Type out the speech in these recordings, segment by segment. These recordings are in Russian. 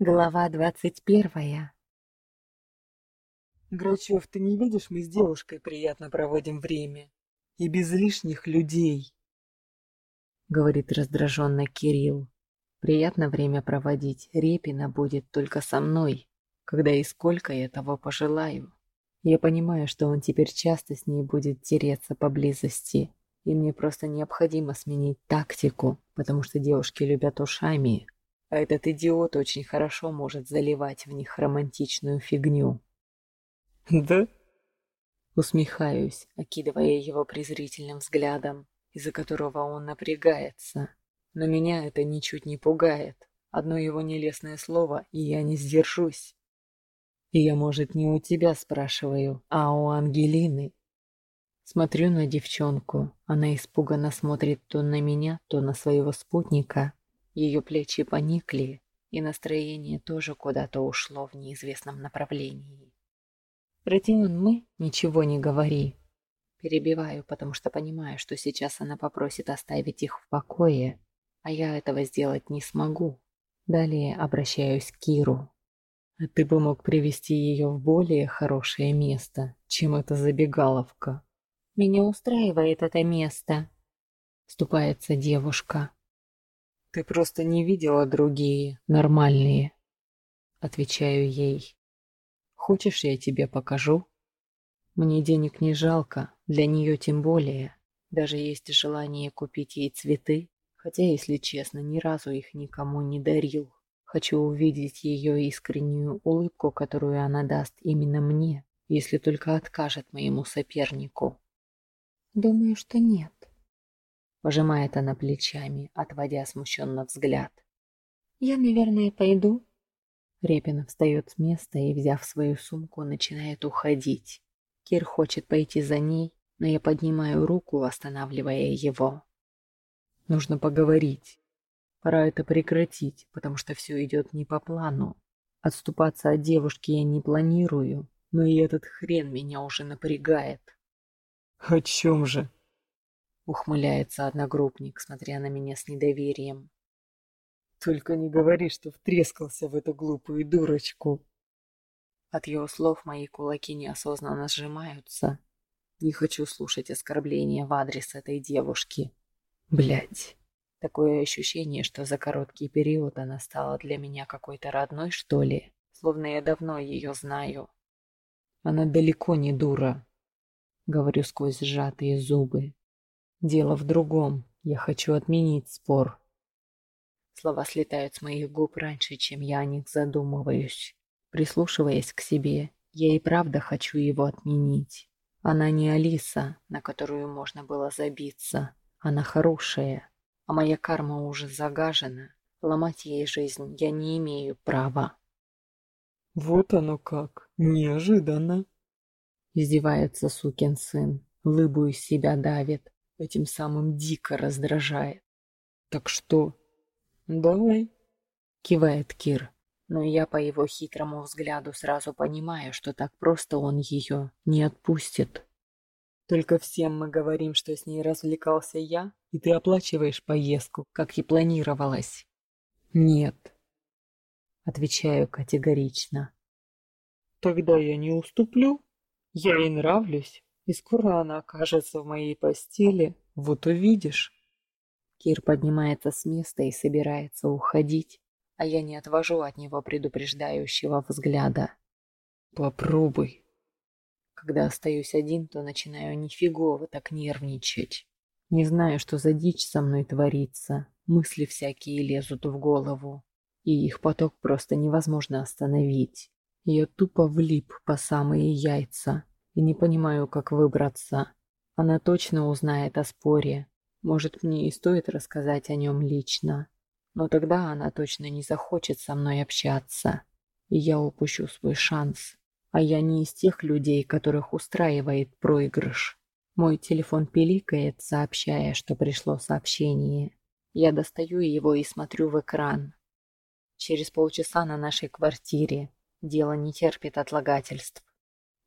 Глава двадцать первая. Грачев, ты не видишь, мы с девушкой приятно проводим время. И без лишних людей. Говорит раздраженно Кирилл. Приятно время проводить. Репина будет только со мной, когда и сколько я того пожелаю. Я понимаю, что он теперь часто с ней будет тереться поблизости. И мне просто необходимо сменить тактику, потому что девушки любят ушами, а этот идиот очень хорошо может заливать в них романтичную фигню. Да? Усмехаюсь, окидывая его презрительным взглядом, из-за которого он напрягается. Но меня это ничуть не пугает. Одно его нелестное слово, и я не сдержусь. И я, может, не у тебя спрашиваю, а у Ангелины. Смотрю на девчонку. Она испуганно смотрит то на меня, то на своего спутника. Ее плечи поникли, и настроение тоже куда-то ушло в неизвестном направлении. «Родион, мы ничего не говори». Перебиваю, потому что понимаю, что сейчас она попросит оставить их в покое, а я этого сделать не смогу. Далее обращаюсь к Киру. «А ты бы мог привести ее в более хорошее место, чем эта забегаловка». «Меня устраивает это место», — вступается девушка. Ты просто не видела другие, нормальные. Отвечаю ей. Хочешь, я тебе покажу? Мне денег не жалко, для нее тем более. Даже есть желание купить ей цветы, хотя, если честно, ни разу их никому не дарил. Хочу увидеть ее искреннюю улыбку, которую она даст именно мне, если только откажет моему сопернику. Думаю, что нет. Пожимает она плечами, отводя смущенно взгляд. «Я, наверное, пойду». Репина встает с места и, взяв свою сумку, начинает уходить. Кир хочет пойти за ней, но я поднимаю руку, останавливая его. «Нужно поговорить. Пора это прекратить, потому что все идет не по плану. Отступаться от девушки я не планирую, но и этот хрен меня уже напрягает». «О чем же?» Ухмыляется одногруппник, смотря на меня с недоверием. Только не говори, что втрескался в эту глупую дурочку. От его слов мои кулаки неосознанно сжимаются. Не хочу слушать оскорбления в адрес этой девушки. Блять. Такое ощущение, что за короткий период она стала для меня какой-то родной, что ли. Словно я давно ее знаю. Она далеко не дура. Говорю сквозь сжатые зубы. Дело в другом. Я хочу отменить спор. Слова слетают с моих губ раньше, чем я о них задумываюсь. Прислушиваясь к себе, я и правда хочу его отменить. Она не Алиса, на которую можно было забиться. Она хорошая, а моя карма уже загажена. Ломать ей жизнь я не имею права. Вот оно как, неожиданно. Издевается сукин сын, лыбу из себя давит этим самым дико раздражает. Так что? Давай. Кивает Кир, но я по его хитрому взгляду сразу понимаю, что так просто он ее не отпустит. Только всем мы говорим, что с ней развлекался я, и ты оплачиваешь поездку, как и планировалось. Нет. Отвечаю категорично. Тогда я не уступлю. Я ей нравлюсь. И скоро она окажется в моей постели, вот увидишь. Кир поднимается с места и собирается уходить, а я не отвожу от него предупреждающего взгляда. Попробуй. Когда остаюсь один, то начинаю нифигово так нервничать. Не знаю, что за дичь со мной творится. Мысли всякие лезут в голову, и их поток просто невозможно остановить. Я тупо влип по самые яйца и не понимаю, как выбраться. Она точно узнает о споре. Может, мне и стоит рассказать о нем лично. Но тогда она точно не захочет со мной общаться. И я упущу свой шанс. А я не из тех людей, которых устраивает проигрыш. Мой телефон пиликает, сообщая, что пришло сообщение. Я достаю его и смотрю в экран. Через полчаса на нашей квартире. Дело не терпит отлагательств.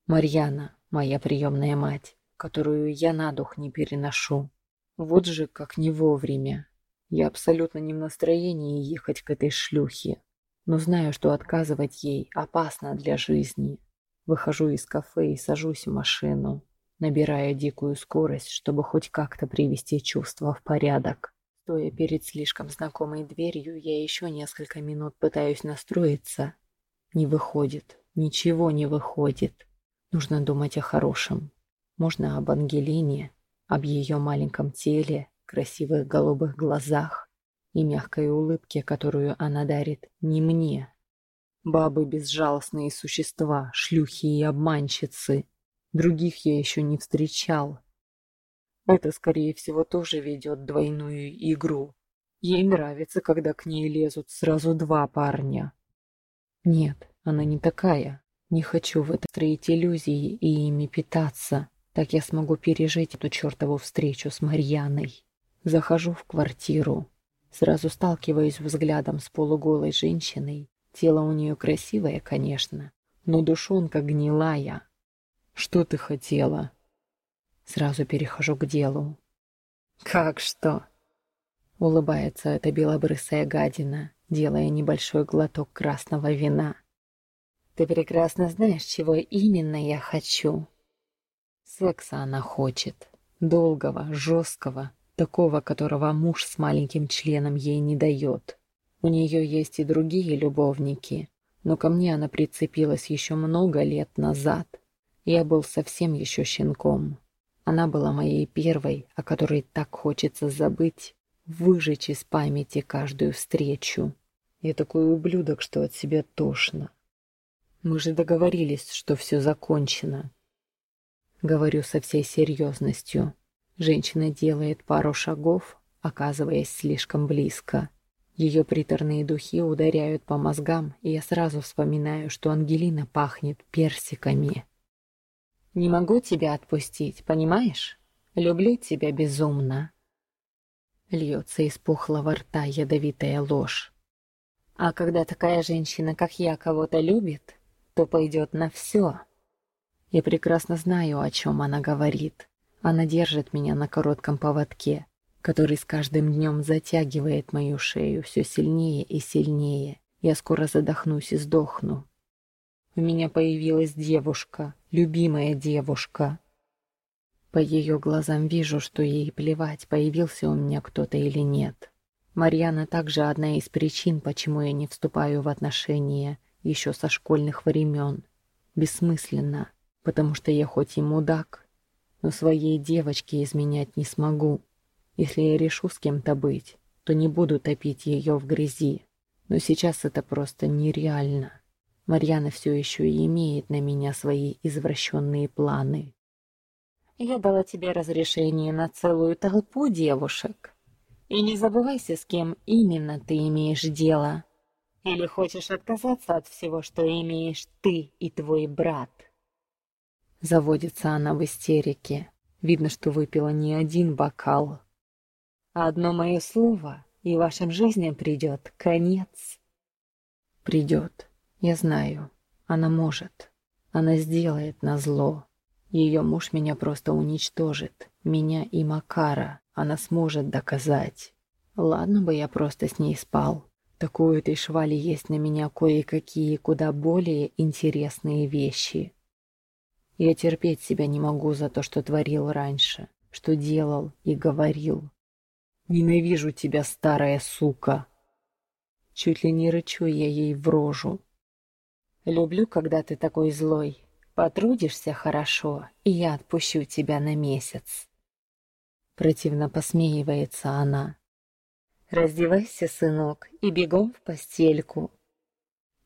Марьяна, моя приемная мать, которую я на дух не переношу. Вот же как не вовремя. Я абсолютно не в настроении ехать к этой шлюхе. но знаю, что отказывать ей опасно для жизни. Выхожу из кафе и сажусь в машину, набирая дикую скорость, чтобы хоть как-то привести чувства в порядок. Стоя перед слишком знакомой дверью, я еще несколько минут пытаюсь настроиться. Не выходит, ничего не выходит. Нужно думать о хорошем. Можно об Ангелине, об ее маленьком теле, красивых голубых глазах и мягкой улыбке, которую она дарит не мне, Бабы – безжалостные существа, шлюхи и обманщицы. Других я еще не встречал. Это, скорее всего, тоже ведет двойную игру. Ей нравится, когда к ней лезут сразу два парня. Нет, она не такая. Не хочу в это строить иллюзии и ими питаться. Так я смогу пережить эту чертову встречу с Марьяной. Захожу в квартиру. Сразу сталкиваюсь взглядом с полуголой женщиной, Тело у нее красивое, конечно, но душонка гнилая. Что ты хотела? Сразу перехожу к делу. Как что? Улыбается эта белобрысая гадина, делая небольшой глоток красного вина. Ты прекрасно знаешь, чего именно я хочу. Секса она хочет. Долгого, жесткого, такого, которого муж с маленьким членом ей не дает. У нее есть и другие любовники, но ко мне она прицепилась еще много лет назад. Я был совсем еще щенком. Она была моей первой, о которой так хочется забыть, выжечь из памяти каждую встречу. Я такой ублюдок, что от себя тошно. Мы же договорились, что все закончено. Говорю со всей серьезностью. Женщина делает пару шагов, оказываясь слишком близко. Ее приторные духи ударяют по мозгам, и я сразу вспоминаю, что Ангелина пахнет персиками. «Не могу тебя отпустить, понимаешь? Люблю тебя безумно». Льется из пухлого рта ядовитая ложь. А когда такая женщина, как я, кого-то любит, то пойдет на все. Я прекрасно знаю, о чем она говорит. Она держит меня на коротком поводке, который с каждым днем затягивает мою шею все сильнее и сильнее. Я скоро задохнусь и сдохну. У меня появилась девушка, любимая девушка. По ее глазам вижу, что ей плевать, появился у меня кто-то или нет. Марьяна также одна из причин, почему я не вступаю в отношения еще со школьных времен. Бессмысленно, потому что я хоть и мудак, но своей девочке изменять не смогу. Если я решу с кем-то быть, то не буду топить ее в грязи. Но сейчас это просто нереально. Марьяна все еще и имеет на меня свои извращенные планы. Я дала тебе разрешение на целую толпу девушек. И не забывайся, с кем именно ты имеешь дело. Или хочешь отказаться от всего, что имеешь ты и твой брат? Заводится она в истерике. Видно, что выпила не один бокал. Одно мое слово, и вашим жизням придет конец. Придет, я знаю. Она может. Она сделает на зло. Ее муж меня просто уничтожит. Меня и Макара. Она сможет доказать. Ладно бы я просто с ней спал. Такой этой швали есть на меня кое-какие куда более интересные вещи. Я терпеть себя не могу за то, что творил раньше, что делал и говорил. Ненавижу тебя, старая сука. Чуть ли не рычу я ей в рожу. Люблю, когда ты такой злой. Потрудишься хорошо, и я отпущу тебя на месяц. Противно посмеивается она. Раздевайся, сынок, и бегом в постельку.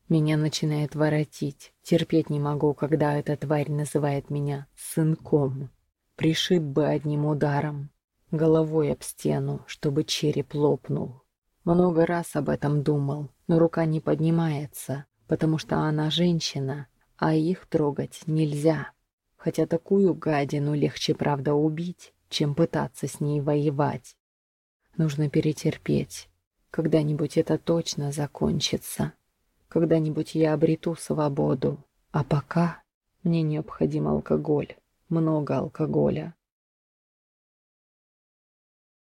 Меня начинает воротить. Терпеть не могу, когда эта тварь называет меня сынком. Пришиб бы одним ударом головой об стену, чтобы череп лопнул. Много раз об этом думал, но рука не поднимается, потому что она женщина, а их трогать нельзя. Хотя такую гадину легче, правда, убить, чем пытаться с ней воевать. Нужно перетерпеть. Когда-нибудь это точно закончится. Когда-нибудь я обрету свободу. А пока мне необходим алкоголь. Много алкоголя.